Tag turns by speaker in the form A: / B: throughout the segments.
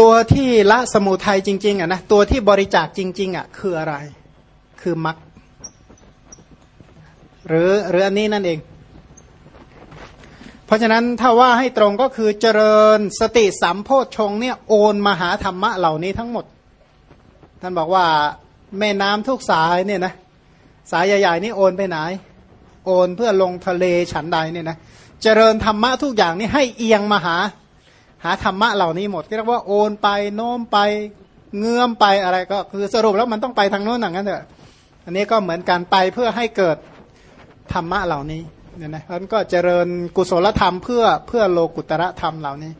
A: ตัวที่ละสมุทัยจริง ๆอะนะตัวที่บริจาคจริง ๆอะคืออะไร คือมรรคหรือหรืออันนี้นั่นเอง เพราะฉะนั้นถ้าว่าให้ตรงก็คือเจริญสติสัมโพชฌงเนี่ยโอนมาหาธรรมะเหล่านี้ทั้งหมด ท่านบอกว่าแม่น้ำทุกสายเนี่ยนะสายใหญ่ๆนี่โอนไปไหน โอนเพื่อลงทะเลฉันใดเนี่ยนะเจริญธรรมะทุกอย่างนี่ให้เอียงมาหา หาธรรมะเหล่านี้หมดเรียกว่าโอนไปโน้มไปเงื่อมไปอะไรก็คือสรุปแล้วมันต้องไปทางโน้นอย่างนั้นเถอะอันนี้ก็เหมือนการไปเพื่อให้เกิดธรรมะเหล่านี้เนี่ยนะมันก็เจริญกุศลธรรมเพื่อเพื่อโลกุตระธรรมเหล่านี้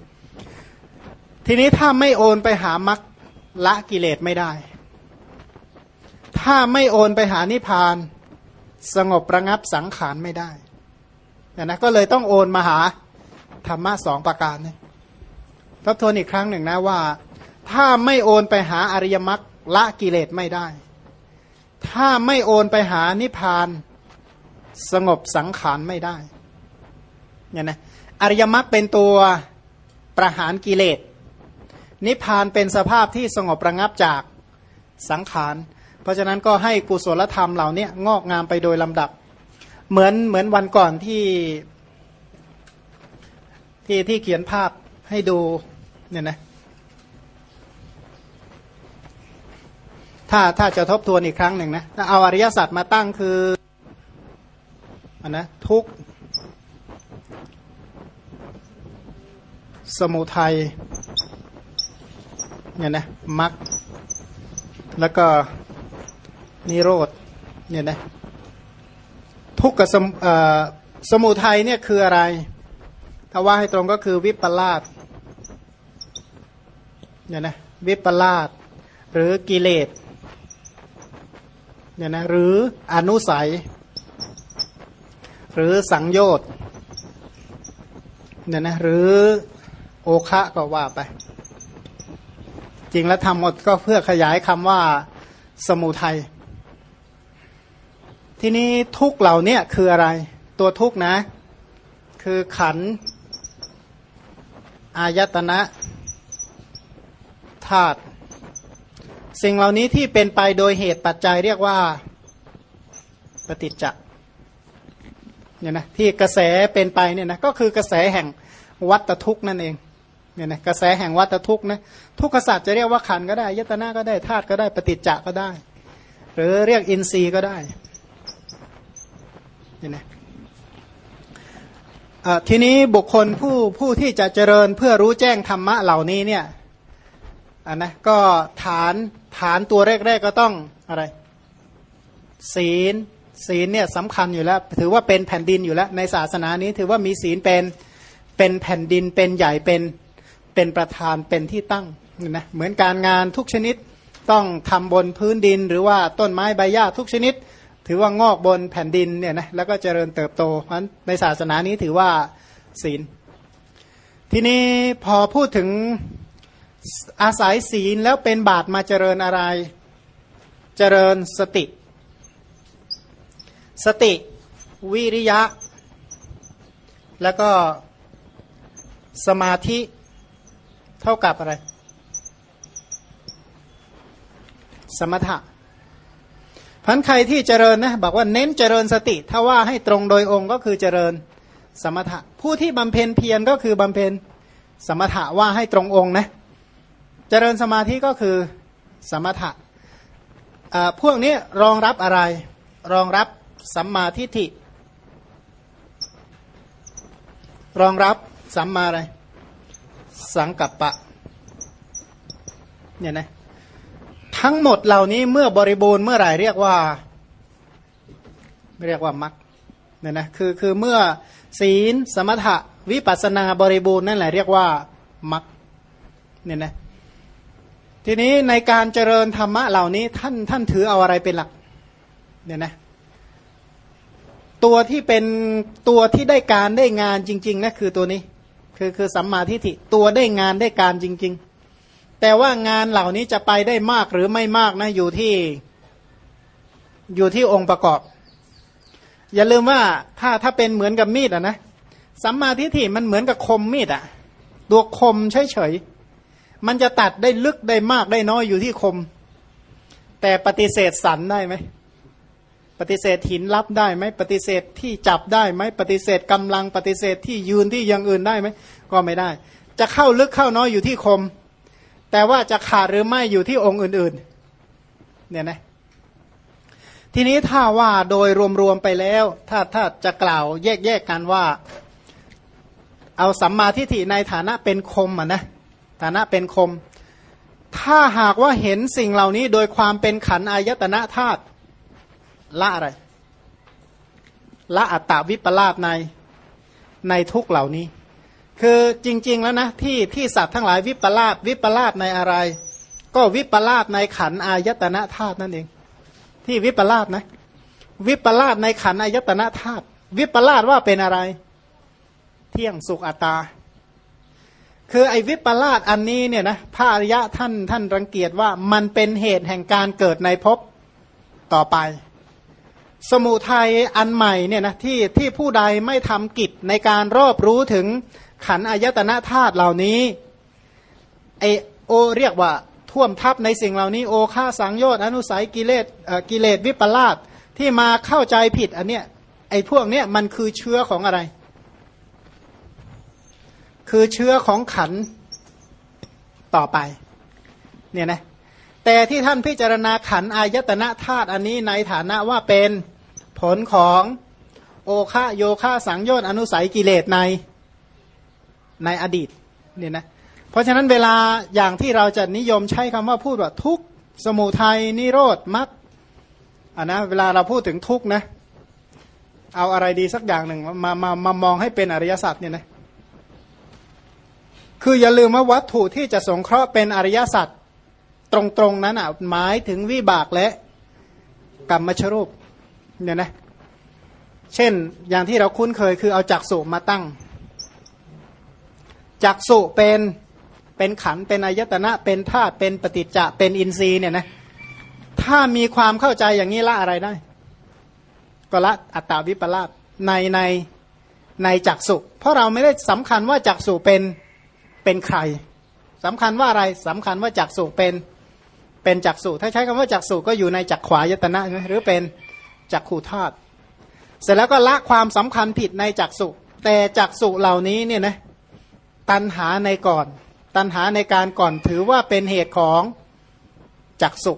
A: ทีนี้ถ้าไม่โอนไปหามรรคละกิเลสไม่ได้ ถ้าไม่โอนไปหานิพพานสงบประงับสังขารไม่ได้เนี่ยนะก็เลยต้องโอนมาหาธรรมะสองประการเนี่ย ทบทวนอีกครั้งหนึ่งนะว่า ถ้าไม่โอนไปหาอริยมรรคละกิเลสไม่ได้ ถ้าไม่โอนไปหานิพพานสงบสังขารไม่ได้เนี่ยนะอริยมรรคเป็นตัวประหารกิเลส นิพพานเป็นสภาพที่สงบระงับจากสังขาร เพราะฉะนั้นก็ให้กุศลธรรมเหล่านี้งอกงามไปโดยลำดับ เหมือนเหมือนวันก่อนที่ที่ที่เขียนภาพให้ดู เนี่ยนะถ้าถ้าจะทบทวนอีกครั้งหนึ่งนะเอาอริยสัจมาตั้งคืออันนะทุกสมุทัยเนี่ยนะมักแล้วก็นิโรธเนี่ยนะทุกกับสมสมุทัยเนี่ยคืออะไร ถ้าว่าให้ตรงก็คือวิปลาส เนี่ยนะวิปลาสหรือกิเลสเนี่ยนะหรืออนุสัย หรือสังโยชน์เนี่ยนะหรือโอคะก็ว่าไป จริงแล้วทำหมดก็เพื่อขยายคำว่าสมุทัยทีนี้ทุกเหล่านี้คืออะไร ตัวทุกนะ คือขันอายตนะ ธาตุสิ่งเหล่านี้ที่เป็นไปโดยเหตุปัจจัยเรียกว่า ปฏิจจ์เนี่ยนะที่กระแสเป็นไปเนี่ยนะก็คือกระแสแห่งวัตทุกนั่นเองเนี่ยนะกระแสแห่งวัตทุกนะทุกขศาสตร์จะเรียกว่าขันก็ได้ยตนาก็ได้ธาตุก็ได้ปฏิจจ์ก็ได้ หรือเรียกอินทรีย์ก็ได้เนี่ยนะทีนี้บุคคลผู้ผู้ที่จะเจริญเพื่อรู้แจ้งธรรมะเหล่านี้เนี่ย อันนะก็ฐานฐานตัวแรกๆก็ต้องอะไร ศีลศีลเนี่ยสำคัญอยู่แล้ว ถือว่าเป็นแผ่นดินอยู่แล้ว ในศาสนานี้ถือว่ามีศีลเป็นเป็นแผ่นดินเป็นใหญ่เป็นเป็นประธานเป็นที่ตั้งนะเหมือนการงานทุกชนิดต้องทำบนพื้นดิน หรือว่าต้นไม้ใบหญ้าทุกชนิด ถือว่างอกบนแผ่นดินเนี่ยนะแล้วก็เจริญเติบโตเพราะในศาสนานี้ถือว่าศีล ทีนี้พอพูดถึง อาศัยศีลแล้วเป็นบาตมาเจริญอะไร เจริญสติ สติ วิริยะ แล้วก็สมาธิเท่ากับอะไร สมถะพันใครที่เจริญนะบอกว่าเน้นเจริญสติ ถ้าว่าให้ตรงโดยองค์ก็คือเจริญสมถะ ผู้ที่บำเพ็ญเพียรก็คือบำเพ็ญสมถะว่าให้ตรงองค์นะ เจริญสมาธิก็คือสมถะพวกนี้รองรับอะไร รองรับสัมมาทิฏฐิ รองรับสัมมาอะไร สังกัปปะ เนี่ยนะ ทั้งหมดเหล่านี้เมื่อบริบูรณ์เมื่อไหร่เรียกว่า เรียกว่ามักเนี่ยนะ คือคือเมื่อศีลสมถะวิปัสนาบริบูรณ์นั่นแหละเรียกว่ามักเนี่ยนะ ทีนี้ในการเจริญธรรมะเหล่านี้ท่านท่านถือเอาอะไรเป็นหลักเนี่ยนะตัวที่เป็นตัวที่ได้การได้งานจริงๆนะคือตัวนี้ คือคือสัมมาทิฏฐิตัวได้งานได้การจริง ๆ แต่ว่างานเหล่านี้จะไปได้มากหรือไม่มากนะอยู่ที่อยู่ที่องค์ประกอบ อย่าลืมว่าถ้าถ้าเป็นเหมือนกับมีดอะนะสัมมาทิฏฐิมันเหมือนกับคมมีดอะตัวคมเฉยๆ มันจะตัดได้ลึกได้มากได้น้อยอยู่ที่คม แต่ปฏิเสธสันได้ไหมปฏิเสธหินรับได้ไหมปฏิเสธที่จับได้ไหมปฏิเสธกำลังปฏิเสธที่ยืนที่อย่างอื่นได้ไหมก็ไม่ได้ จะเข้าลึกเข้าน้อยอยู่ที่คม แต่ว่าจะขาดหรือไม่อยู่ที่องค์อื่นๆเนี่ยนะทีนี้ถ้าว่าโดยรวมๆไปแล้ว ถ้าถ้าจะกล่าวแยกๆกันว่า เอาสัมมาทิฏฐิในฐานะเป็นคมอะนะ ฐานะเป็นคม ถ้าหากว่าเห็นสิ่งเหล่านี้โดยความเป็นขันอายตนะธาตุละอะไร ละอัตตาวิปลาสในในทุกเหล่านี้ คือจริง ๆ แล้วนะที่ที่สัตว์ทั้งหลายวิปลาสวิปลาสในอะไร ก็วิปลาสในขันอายตนะธาตุนั่นเอง ที่วิปลาสนะ วิปลาสในขันอายตนะธาตุวิปลาสว่าเป็นอะไร เที่ยงสุขอัตตา คือไอ้วิปลาสอันนี้เนี่ยนะพระอริยะท่านท่านรังเกียจว่ามันเป็นเหตุแห่งการเกิดในภพต่อไป สมุทัยอันใหม่เนี่ยนะที่ที่ผู้ใดไม่ทำกิจในการรอบรู้ถึงขันอายตนะธาตุเหล่านี้ไอโอเรียกว่าท่วมทับในสิ่งเหล่านี้โอฆ่าสังโยชน์อนุสัยกิเลสกิเลสวิปลาสที่มาเข้าใจผิดอันเนี้ยไอพวกเนี้ยมันคือเชื้อของอะไร คือเชื้อของขันต่อไปเนี่ยนะแต่ที่ท่านพิจารณาขันอายตนะธาตุอันนี้ในฐานะว่าเป็นผลของโอคะโยคะสังโยชน์อนุสัยกิเลสในในอดีตเนี่ยนะเพราะฉะนั้นเวลาอย่างที่เราจะนิยมใช้คำว่าพูดว่าทุกสมุทัยนิโรธมรรคอ่านะเวลาเราพูดถึงทุกนะเอาอะไรดีสักอย่างหนึ่งมามามามองให้เป็นอริยสัจเนี่ยนะ คืออย่าลืมว่าวัตถุที่จะสงเคราะห์เป็นอริยสัจตรงๆนั้นอะหมายถึงวิบากและกรรมชรูปเนี่ยนะเช่นอย่างที่เราคุ้นเคยคือเอาจักสุมาตั้งจักสุเป็นเป็นขันเป็นอายตนะเป็นธาตุเป็นปฏิจจะเป็นอินทรีย์เนี่ยนะถ้ามีความเข้าใจอย่างนี้ละอะไรได้ ก็ละอัตตาวิปลาสในในในจักสุเพราะเราไม่ได้สำคัญว่าจักสุเป็น เป็นใครสำคัญว่าอะไรสำคัญว่าจักสุเป็นเป็นจักสุถ้าใช้คำว่าจักสุก็อยู่ในจักขวายตนะหรือเป็นจักขูธาตุเสร็จแล้วก็ละความสำคัญผิดในจักสุแต่จักสุเหล่านี้เนี่ยนะตันหาในก่อน ตันหาในการก่อนถือว่าเป็นเหตุของจักสุ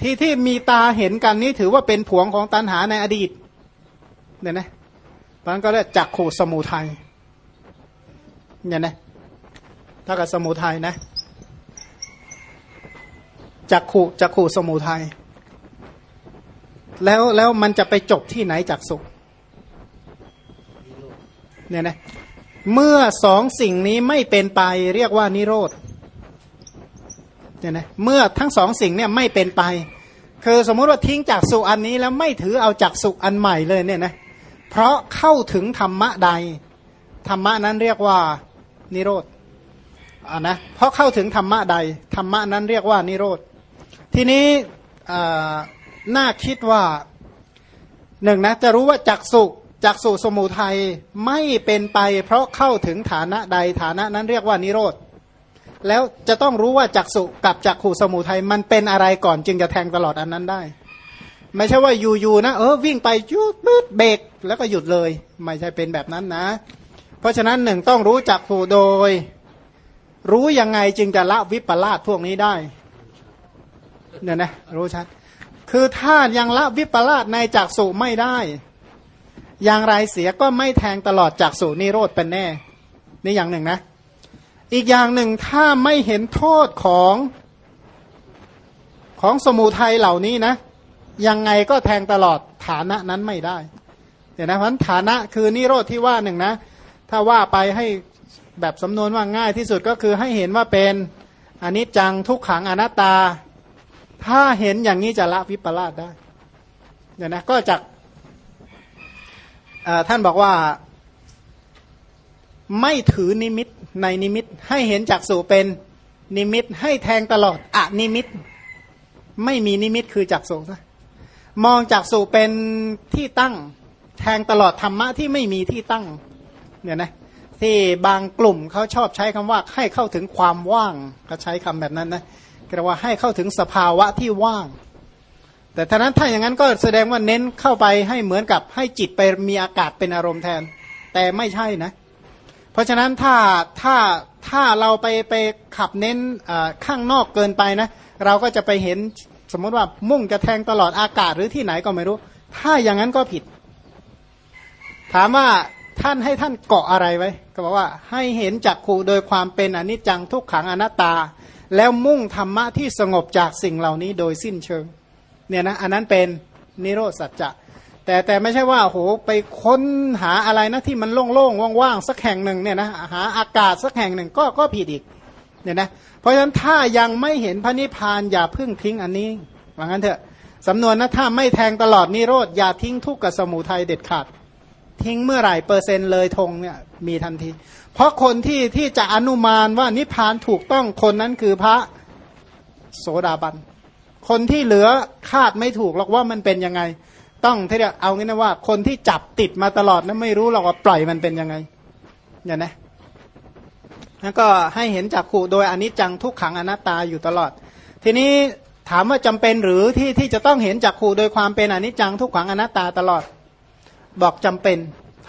A: ที่ที่มีตาเห็นกันนี้ถือว่าเป็นผวงของตันหาในอดีตเนี่ยนะตอนก็เรียกจักขู่สมุทัยเนี่ยนะ ถ้ากับสมุทัยนะจักขูจักขูสมุทัยแล้วแล้วมันจะไปจบที่ไหนจากสุขเนี่ยนะเมื่อสองสิ่งนี้ไม่เป็นไปเรียกว่านิโรธเนี่ยนะเมื่อทั้งสองสิ่งเนี่ยไม่เป็นไป คือสมมุติว่าทิ้งจากสุอันนี้แล้วไม่ถือเอาจากสุอันใหม่เลยเนี่ยนะเพราะเข้าถึงธรรมะใด ธรรมะนั้นเรียกว่านิโรธ อ่านะเพราะเข้าถึงธรรมะใด ธรรมะนั้นเรียกว่านิโรธ ทีนี้น่าคิดว่าหนึ่งนะจะรู้ว่าจักสุจักสุสมุทัยไม่เป็นไป เพราะเข้าถึงฐานะใดฐานะนั้นเรียกว่านิโรธแล้วจะต้องรู้ว่าจักสุกับจักขู่สมุทัยมันเป็นอะไรก่อนจึงจะแทงตลอดอันนั้นได้ ไม่ใช่ว่าอยู่ๆนะเออวิ่งไปยุดมืดเบรกแล้วก็หยุดเลย ไม่ใช่เป็นแบบนั้นนะ เพราะฉะนั้นหนึ่งต้องรู้จักขู่โดย รู้ยังไงจึงจะละวิปลาสพวกนี้ได้เนี่ยนะรู้ชัด คือถ้ายังละวิปลาสในจักสุไม่ได้ อย่างไรเสียก็ไม่แทงตลอดจักสุนิโรธเป็นแน่ นี่อย่างหนึ่งนะ อีกอย่างหนึ่งถ้าไม่เห็นโทษของของสมุทัยเหล่านี้นะ ยังไงก็แทงตลอดฐานะนั้นไม่ได้ เดี๋ยวนะเพราะฐานะคือนิโรธที่ว่าหนึ่งนะ ถ้าว่าไปให้ แบบสำนวนว่าง่ายที่สุดก็คือให้เห็นว่าเป็นอน,นิจจังทุกขังอนัตตา ถ้าเห็นอย่างนี้จะละวิปลาสได้เดี๋ยวนะก็จากท่านบอกว่าไม่ถือนิมิตในนิมิต ให้เห็นจากสู่เป็นนิมิตให้แทงตลอดอะนิมิต ไม่มีนิมิตคือจักสุนะมองจากสู่เป็นที่ตั้ง แทงตลอดธรรมะที่ไม่มีที่ตั้งเนี่ยนะ ที่บางกลุ่มเขาชอบใช้คำว่าให้เข้าถึงความว่างเขาใช้คำแบบนั้นนะเรียกว่าให้เข้าถึงสภาวะที่ว่าง แต่ท่านั้นถ้าอย่างนั้นก็แสดงว่าเน้นเข้าไปให้เหมือนกับให้จิตไปมีอากาศเป็นอารมณ์แทน แต่ไม่ใช่นะ เพราะฉะนั้นถ้าถ้าถ้าเราไปไปขับเน้นข้างนอกเกินไปนะ เราก็จะไปเห็นสมมติว่ามุ่งจะแทงตลอดอากาศหรือที่ไหนก็ไม่รู้ ถ้าอย่างนั้นก็ผิด ถามว่า ท่านให้ท่านเกาะอะไรไว้ ก็บอกว่าให้เห็นจักขูโดยความเป็นอนิจจังทุกขังอนัตตา แล้วมุ่งธรรมะที่สงบจากสิ่งเหล่านี้โดยสิ้นเชิงเนี่ยนะอันนั้นเป็นนิโรธสัจจะแต่แต่ไม่ใช่ว่าโหไปค้นหาอะไรนะที่มันโล่งๆว่างๆสักแห่งหนึ่งเนี่ยนะหาอากาศสักแห่งหนึ่งก็ก็ผิดอีกเนี่ยนะเพราะฉะนั้นถ้ายังไม่เห็นพระนิพพานอย่าพึ่งทิ้งอันนี้ว่างั้นเถอะสำนวนนะถ้าไม่แทงตลอดนิโรธอย่าทิ้งทุกข์กับสมุทัยเด็ดขาด ทิ้งเมื่อไหร่เปอร์เซ็นต์เลยธงเนี่ยมีทันที เพราะคนที่ที่จะอนุมานว่านิพพานถูกต้องคนนั้นคือพระโสดาบัน คนที่เหลือคาดไม่ถูกหรอกว่ามันเป็นยังไง ต้องที่จะเอางี้นะว่า คนที่จับติดมาตลอดนั้นไม่รู้หรอกว่าปล่อยมันเป็นยังไงเนี่ยนะแล้วก็ให้เห็นจากขู่โดยอนิจจังทุกขังอนัตตาอยู่ตลอด ทีนี้ถามว่าจำเป็นหรือที่ที่จะต้องเห็นจากขู่โดยความเป็นอนิจจังทุกขังอนัตตาตลอด บอกจำเป็น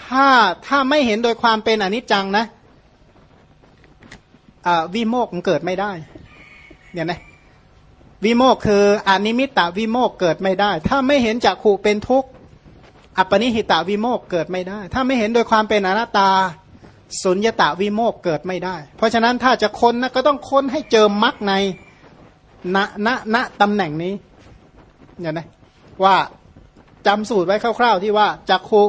A: ถ้าถ้าไม่เห็นโดยความเป็นอนิจจังนะวิโมกข์มันเกิดไม่ได้เนี่ยนะวิโมกข์คืออนิมิตตวิโมกข์เกิดไม่ได้ ถ้าไม่เห็นจักขุเป็นทุกข์อัปปณิหิตวิโมกข์เกิดไม่ได้ ถ้าไม่เห็นโดยความเป็นอนัตตาสุญญตวิโมกข์เกิดไม่ได้ เพราะฉะนั้นถ้าจะค้นนะก็ต้องค้นให้เจอมรรคในณณณตำแหน่งนี้เนี่ยนะว่า จำสูตรไว้คร่าวๆที่ว่าจักขุ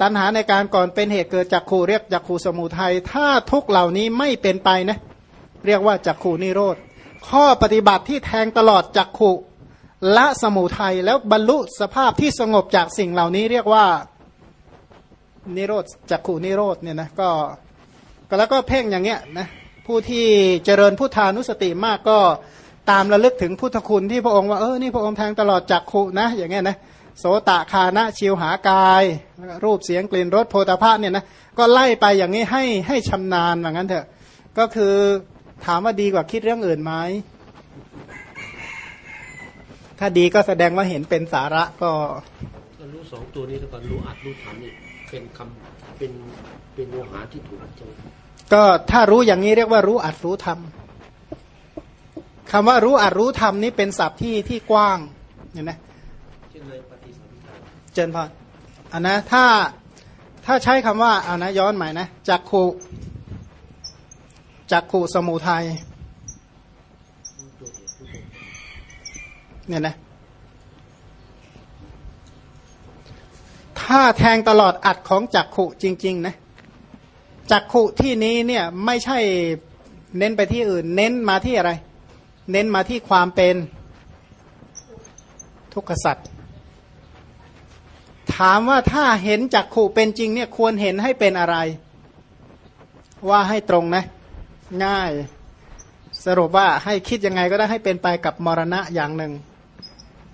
A: ตัณหาในการก่อนเป็นเหตุเกิดจักขูเรียกจักขูสมุทัยถ้าทุกเหล่านี้ไม่เป็นไปนะเรียกว่าจักขูนิโรธ ข้อปฏิบัติที่แทงตลอดจักขูละสมุทัยแล้วบรรลุสภาพที่สงบจากสิ่งเหล่านี้เรียกว่านิโรธจักขูนิโรธเนี่ยนะก็ก็แล้วก็เพ่งอย่างเงี้ยนะผู้ที่เจริญพุทธานุสติมากก็ ตามระลึกถึงพุทธคุณที่พระองค์ว่าเออนี่พระองค์แทงตลอดจักขุนะ อย่างเงี้ยนะโสตะคานะชิวหากาย รูปเสียงกลิ่นรสโพธาภาเนี่ยนะก็ไล่ไปอย่างนี้ให้ให้ชำนาญอย่างนั้นเถอะ ก็คือถามว่าดีกว่าคิดเรื่องอื่นไหมถ้าดีก็แสดงว่าเห็นเป็นสาระก็
B: รู้สองตัวนี้แล้วก็รู้อัดรู้ทำนี่เป็นคำเป็นเป็นโลหะที่ถูกใช่ไหม
A: ก็ถ้ารู้อย่างนี้เรียกว่ารู้อัดรู้ทำ คำว่ารู้อัดรู้ธรรมนี้เป็นศัพท์ที่ที่กว้างเห็นไหมเจนพออันนะถ้าถ้าใช้คำว่าเอานะย้อนใหม่นะจักขุจักขุสมุทัยเนี่ยนะถ้าแทงตลอดอัดของจักขุจริง ๆ นะจักขุที่นี้เนี่ยไม่ใช่เน้นไปที่อื่น เน้นมาที่อะไร เน้นมาที่ความเป็นทุกขสัตว์ถามว่าถ้าเห็นจักขู่เป็นจริงเนี่ยควรเห็นให้เป็นอะไร ว่าให้ตรงนะ ง่าย สรุปว่าให้คิดยังไงก็ได้ให้เป็นไปกับมรณะอย่างหนึ่ง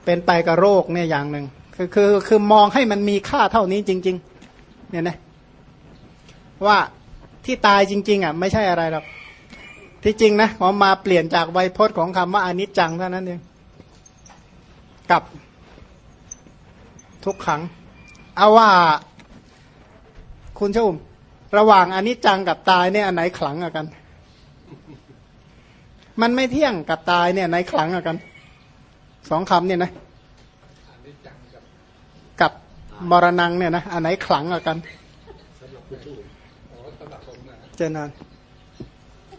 A: เป็นไปกับโรคเนี่ยอย่างหนึ่งคือคือคือมองให้มันมีค่าเท่านี้จริง ๆ เนี่ยนะว่าที่ตายจริง ๆอะไม่ใช่อะไรหรอก ที่จริงนะผมมาเปลี่ยนจากไวยพจน์ของคำว่าอนิจจังเท่านั้นเองกับทุกขัง เอาว่าคุณชุ่มระหว่างอนิจจังกับตายเนี่ยอันไหนขลังกัน มันไม่เที่ยงกับตายเนี่ยไหนขลังกันสองคำเนี่ยนะกับมรณงเนี่ยนะอันไหนขลังกันเจนาน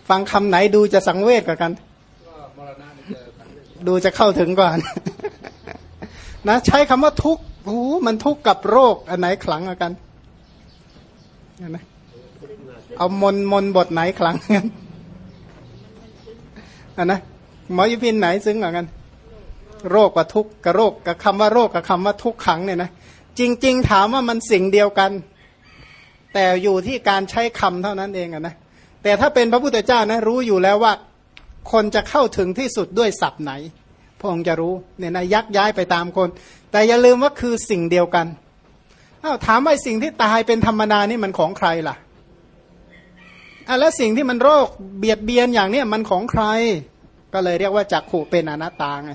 A: ฟังคำไหนดูจะสังเวชกว่ากัน ดูจะเข้าถึงก่อน นะใช้คำว่าทุกข์โอ้มันทุกข์กับโรค อันไหนขลังกว่ากันนะเอามนมนบทไหนขลังกันอันนะหมอยุพินไหนซึ้งกว่ากัน โรคกับทุกข์กับโรคกับคำว่าโรคกับคำว่าทุกขังเนี่ยนะจริง ๆ ถามว่ามันสิ่งเดียวกัน แต่อยู่ที่การใช้คำเท่านั้นเองอะนะ แต่ถ้าเป็นพระพุทธเจ้านะรู้อยู่แล้วว่า คนจะเข้าถึงที่สุดด้วยศัพท์ไหน พระองค์จะรู้เนี่ยนะยักย้ายไปตามคน แต่อย่าลืมว่าคือสิ่งเดียวกันอ้าวถามว่าสิ่งที่ตายเป็นธรรมดานี่มันของใครล่ะอะแล้วสิ่งที่มันโรคเบียดเบียนอย่างเนี้ยมันของใคร ก็เลยเรียกว่าจักขู่เป็นอนัตตาไง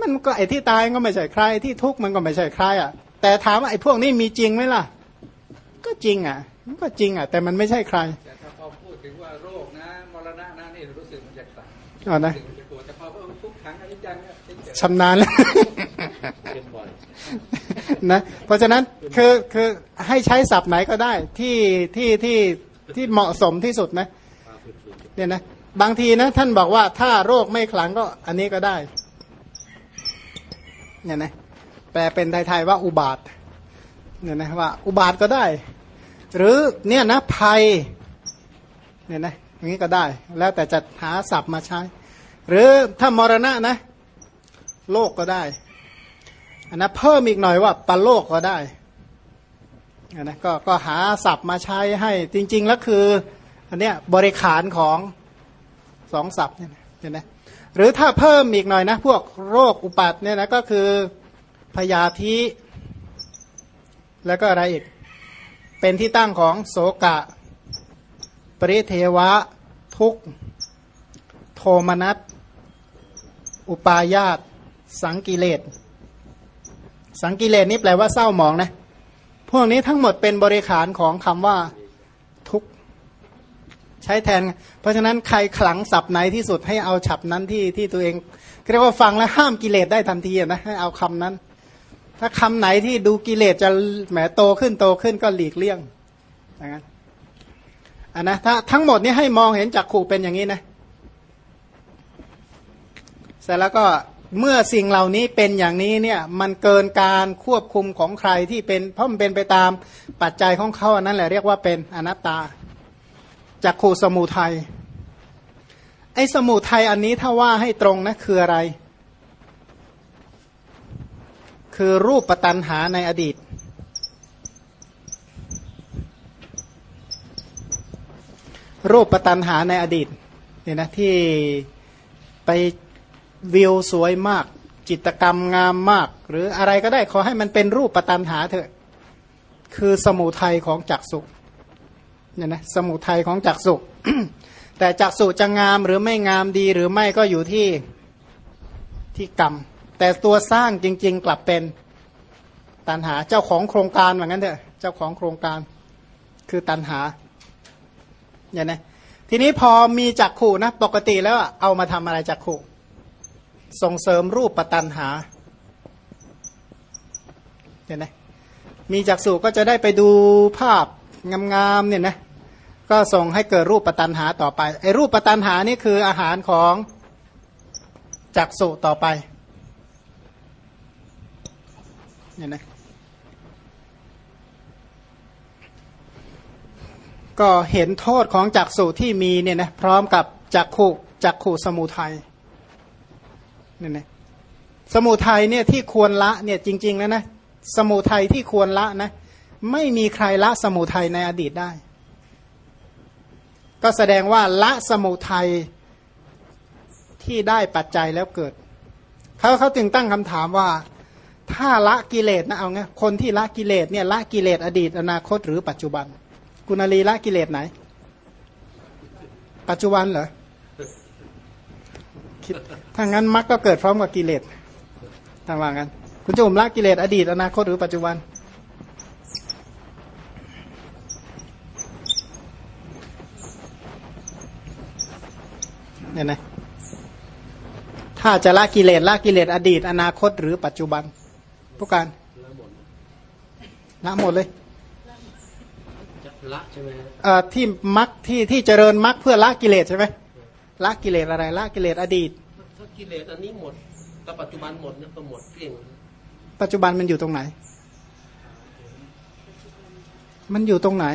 A: มันก็ไอ้ที่ตายก็ไม่ใช่ใคร ที่ทุกข์มันก็ไม่ใช่ใครอะ แต่ถามว่าไอ้พวกนี้มีจริงไหมล่ะ ก็จริงอะ มันก็จริงอะ แต่มันไม่ใช่ใคร
C: ถ้าพอพูดถึงว่าโรคนะมรณะนะนี่รู้สึกมันจะต่าง
A: อ๋อนะ
C: รู้สึกมันจะปวดแต่พอว่าทุกครั้งอนิจจังเนี่ยเฉยๆ
A: ชำนาญแล้ว
B: เป็นบ่อย
A: นะเพราะฉะนั้นคือคือให้ใช้ศัพท์ไหนก็ได้ที่ที่ที่ที่เหมาะสมที่สุดนะ
B: พาฝืนๆ
A: เนี่ยนะบางทีนะท่านบอกว่าถ้าโรคไม่ขลังก็อันนี้ก็ได้เนี่ยนะแปลเป็นไทยๆว่าอุบาทเนี่ยนะว่าอุบาทก็ได้ หรือเนี่ยนะภัย เนี่ยนะอย่างนี้ก็ได้ แล้วแต่จะหาศัพท์มาใช้ หรือถ้ามรณะนะ โลกก็ได้อันนะเพิ่มอีกหน่อยว่าปรโลกก็ได้อันนะก็ก็หาศัพท์มาใช้ให้จริง ๆ แล้วคืออันเนี้ยบริขารของสองศัพท์เนี่ยนะเห็นไหมหรือถ้าเพิ่มอีกหน่อยนะ พวกโรคอุปัตเนี่ยนะก็คือพยาธิแล้วก็อะไรอีก เป็นที่ตั้งของโสกะ ปริเทวะ ทุกโทมนัสอุปาญาต สังกิเลส สังกิเลสนี่แปลว่าเศร้าหมองนะ พวกนี้ทั้งหมดเป็นบริขารของคำว่าทุกใช้แทน เพราะฉะนั้นใครขลังศัพท์ไหนที่สุดให้เอาฉับนั้นที่ที่ตัวเองเรียกว่าฟังแล้วห้ามกิเลสได้ทันทีนะให้เอาคำนั้น ถ้าคำไหนที่ดูกิเลสจะแหมโตขึ้นโตขึ้นก็หลีกเลี่ยงอย่างนั้น อันนะถ้าทั้งหมดนี้ให้มองเห็นจักขู่เป็นอย่างนี้นะเสร็จแล้วก็เมื่อสิ่งเหล่านี้เป็นอย่างนี้เนี่ยมันเกินการควบคุมของใครที่เป็นเพราะมันเป็นไปตามปัจจัยของเขาอันนั้นแหละเรียกว่าเป็นอนัตตาจักขู่สมุทัยไอ้สมุทัยอันนี้ถ้าว่าให้ตรงนะคืออะไร คือรูปปตันหาในอดีต รูปปตันหาในอดีตเนี่ยนะที่ไปวิวสวยมาก จิตกรรมงามมาก หรืออะไรก็ได้ขอให้มันเป็นรูปปตันหาเถอะคือสมุทัยของจักสุเนี่ยนะสมุทัยของจักสุแต่จักสุจะงามหรือไม่งามดีหรือไม่ก็อยู่ที่ที่กรรม แต่ตัวสร้างจริง ๆ กลับเป็นตันหาเจ้าของโครงการเหมือนกันเถอะเจ้าของโครงการคือตันหา เนี่ยนะทีนี้พอมีจักขู่นะปกติแล้วเอามาทำอะไรจักขู่ส่งเสริมรูปปตันหาเห็นไหมมีจักษุก็จะได้ไปดูภาพงามๆเนี่ยนะก็ส่งให้เกิดรูปปตันหาต่อไปไอ้รูปปตันหานี่คืออาหารของจักษุต่อไปเนี่ยนะ ก็เห็นโทษของจักษุที่มีเนี่ยนะพร้อมกับจักขุจักขุสมุทัยเนี่ยนะสมุทัยเนี่ยที่ควรละเนี่ยจริงๆแล้วนะสมุทัยที่ควรละนะไม่มีใครละสมุทัยในอดีตได้ ก็แสดงว่าละสมุทัยที่ได้ปัจจัยแล้วเกิดเขาเขาจึงตั้งคำถามว่า ถ้าละกิเลสนะเอาไงคนที่ละกิเลสเนี่ยละกิเลสอดีตอนาคตหรือปัจจุบัน กุณาลีละกิเลสไหน ปัจจุบันเหรอคิดถ้างั้นมรรคก็เกิดพร้อมกับกิเลสถ้าว่างั้นคุณจุ่มละกิเลสอดีตอนาคตหรือปัจจุบัน เนี่ยนะถ้าจะละกิเลสละกิเลสอดีต อนาคตหรือปัจจุบันผู้การ
B: ละหมด
A: เลย
B: ละใช่ไหมฮะ
A: เอ่อที่มักที่ที่เจริญมักเพื่อละกิเลสใช่ไหมละกิเลสอะไรละกิเลสอดีต
B: ถ้ากิเลสอันนี้หมดแต่ปัจจุบันหมดเนี่ยก็หมดเกลี้ยง
A: ปัจจุบันมันอยู่ตรงไหน มันอยู่ตรงไหน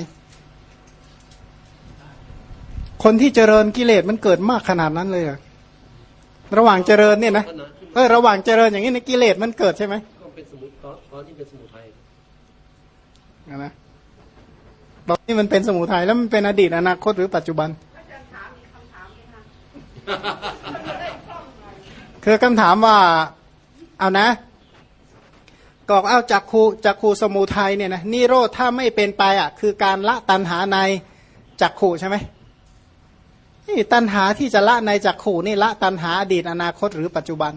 A: คนที่เจริญกิเลสมันเกิดมากขนาดนั้นเลยเหรอระหว่างเจริญเนี่ยนะ
B: ขณะที่
A: เออระหว่างเจริญอย่างนี้ในะกิเลสมันเกิดใช่ไหม
B: ก็เป็นสมุทตอนตอนที่เป็นสมุทัย
A: อะนะ บอกนี่มันเป็นสมุทัยแล้วมันเป็นอดีตอนาคตหรือปัจจุบันคือคำถามว่าเอานะกอกเอาจักคูจักคูสมุทัยเนี่ยนะนิโรธถ้าไม่เป็นไปอะคือการละตันหาในจักขูใช่ไหมนี่ตัณหาที่จะละในจักขูนี่ละตัณหาอดีตอนาคตหรือปัจจุบัน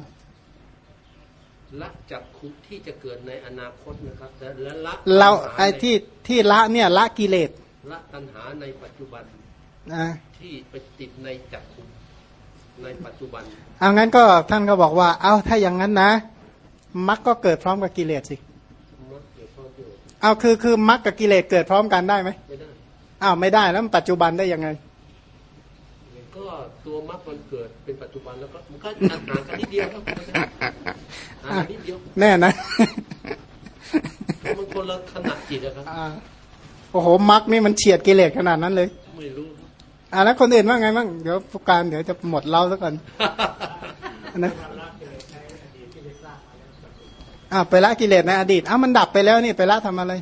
B: ละจากคุที่จะเกิดในอนาคตนะครับแต่และละ
A: เรา
B: ตัณห
A: ไอ้ที่ที่ละเนี่ยละกิเลส
B: ละตัณหาในปัจจุบัน
A: นะ
B: ที่ไปติดในจักคุในปัจจุบัน
A: เอางั้นก็ท่านก็บอกว่า เอาถ้าอย่างนั้นนะมรรคก็เกิดพร้อมกับกิเลสสิ
B: มักเกี่ยวข้องอยู่
A: เอาคือคือมรรคกับกิเลสเกิดพร้อมกันได้ไหม
B: ไม่ได้
A: อ้าวไม่ได้แล้วมันปัจจุบันได้ยังไง
B: ก็ตัวมักมันเกิดเป็นปัจจุบันแล้วก็มันก็ห่างกันนิดเดียวครับ ห่างกันนิดเดียว
A: แน่นะ
B: มันคนละขนาดจิตนะครับ
A: อ่าโอ้โหมรรคนี่มันเฉียดกิเลสขนาดนั้นเลย
B: ไม่รู้
A: อ่าแล้วคนอื่นว่าไงบ้างเดี๋ยวผู้การเดี๋ยวจะหมดเล่าซะก่อนนะอ่าไปละกิเลสในอดีตอ้าวมันดับไปแล้วนี่ไปละทำอะไร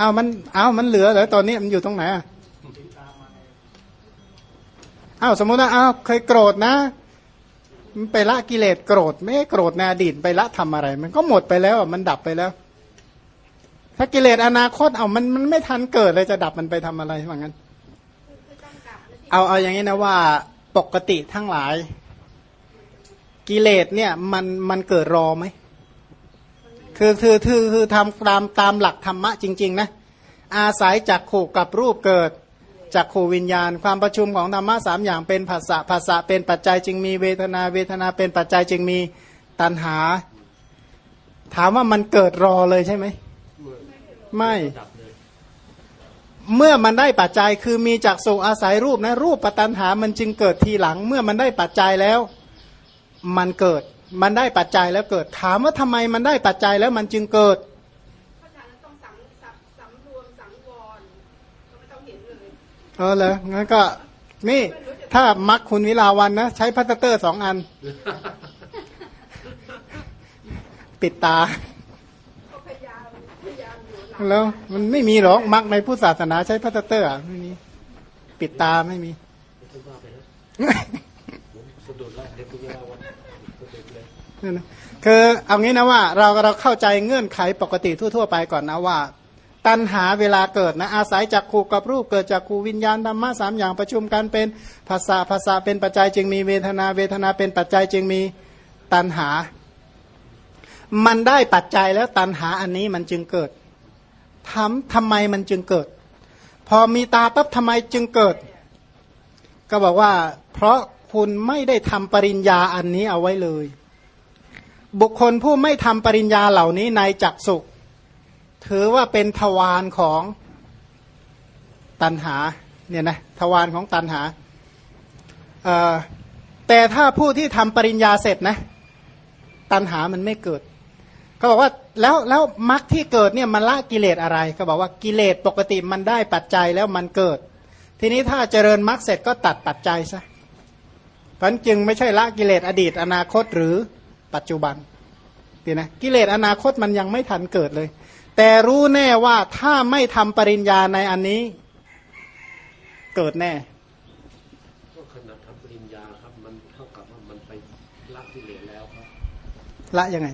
A: อ้าวมันอ้าวมันเหลือเหรอตอนนี้มันอยู่ตรงไหนอะอ้าวสมมติว่าอ้าวเคยโกรธนะมัน ไปละกิเลสโกรธไม่โกรธในอดีตไปละทำอะไร มันก็หมดไปแล้วมันดับไปแล้ว ถ้ากิเลสอนาคตเอามันมันไม่ทันเกิดเลยจะดับมันไปทำอะไรว่างั้น เอาเอาอย่างนี้นะว่าปกติทั้งหลาย กิเลสเนี่ย มันมันเกิดรอไหมคือคือคือคือทำตามตามหลักธรรมะจริง ๆ นะอาศัยจากขู่กับรูปเกิด จากขูวิญญาณ ความประชุมของธรรมะสามอย่างเป็นภาษาภาษาเป็นปัจจัยจึงมีเวทนาเวทนาเป็นปัจจัยจึงมีตัณหา ถามว่ามันเกิดรอเลยใช่ไหมไม่
B: เมื่
A: อมันได้ปัจจัยคือมีจักสุอาศัยรูปนะ รูปปัตันหามันจึงเกิดทีหลัง เมื่อมันได้ปัจจัยแล้ว มันเกิด มันได้ปัจจัยแล้วเกิด ถามว่าทำไมมันได้ปัจจัยแล้วมันจึงเกิด
D: เพราะฉะนั้นต้องสังสับสำรวมสังวรก็ไม่ต้องเห็นเลย
A: เออเลยงั้นก็ นี่ ถ้ามักคุณวิลาวันนะใช้พัตเตอร์สองอัน ปิดตา
D: ก็พยายามพยายามอยู่หลัง
A: แล้วมันไม่มีหรอกมักในพุทธศาสนาใช้พัตเตอร์อะไม่มีปิดตาไม่มี
B: ไม่ต้องว่าไปนะผมสะดุดแล้วเด็กคุณเวลาวันสะดุดเลย
A: นั่นนะคือเอางี้นะว่า เราเราเข้าใจเงื่อนไขปกติทั่ว ๆ ไปก่อนนะว่า ตัณหาเวลาเกิดนะอาศัยจากขูกับรูปเกิดจากขูวิญญาณธรรมะสามอย่างประชุมกันเป็นภาษาภาษาเป็นปัจจัยจึงมีเวทนาเวทนาเป็นปัจจัยจึงมีตัณหา มันได้ปัจจัยแล้วตัณหาอันนี้มันจึงเกิดทำทำไมมันจึงเกิด พอมีตาปั๊บทำไมจึงเกิด ก็บอกว่า เพราะคุณไม่ได้ทำปริญญาอันนี้เอาไว้เลย บุคคลผู้ไม่ทำปริญญาเหล่านี้ในจักสุ ถือว่าเป็นทวารของตันหาเนี่ยนะทวารของตันหาแต่ถ้าผู้ที่ทำปริญญาเสร็จนะ ตันหามันไม่เกิดเขาบอกว่าแล้วแล้วมรรคที่เกิดเนี่ยมันละกิเลสอะไรก็บอกว่ากิเลสปกติมันได้ปัจจัยแล้วมันเกิด ทีนี้ถ้าเจริญมรรคเสร็จก็ตัดปัจจัยซะเพราะนั่นจึงไม่ใช่ละกิเลสอดีต อนาคตหรือปัจจุบันดีนะกิเลสอนาคตมันยังไม่ทันเกิดเลย แต่รู้แน่ว่าถ้าไม่ทำปริญญาในอันนี้ เกิดแน่
B: ก็ขนาดทำปริญญาครับมันเท่ากับว่ามันไปละกิเลสแล้วครับ
A: ละยังไง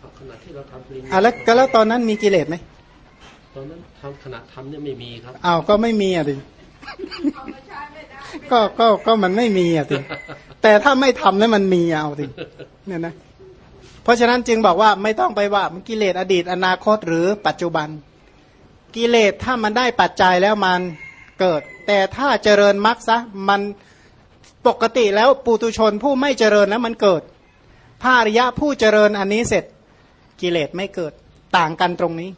B: เอาขณะที่เราทำปริญญา
A: อะแล้วก็แล้วตอนนั้นมีกิเลสไหม
B: ตอนนั้นทำขณะทำเนี่ยไม่มีครับ
A: อ้าวก็ไม่มีอะดิ
D: เอามาใช้ไม่ได้
A: ก็ก็ก็มันไม่มีอะดิแต่ถ้าไม่ทำแล้วมันมีเอาดิเนี่ยนะเพ ราะฉะนั้นจึงบอกว่าไม่ต้องไปว่ามันกิเลสอดีตอนาคตหรือปัจจุบัน กิเลสถ้ามันได้ปัจจัยแล้วมันเกิด แต่ถ้าเจริญมรรคซะมันปกติแล้วปุตุชนผู้ไม่เจริญแล้วมันเกิดพระอริยะผู้เจริญอันนี้เสร็จกิเลสไม่เกิดต่างกันตรงนี้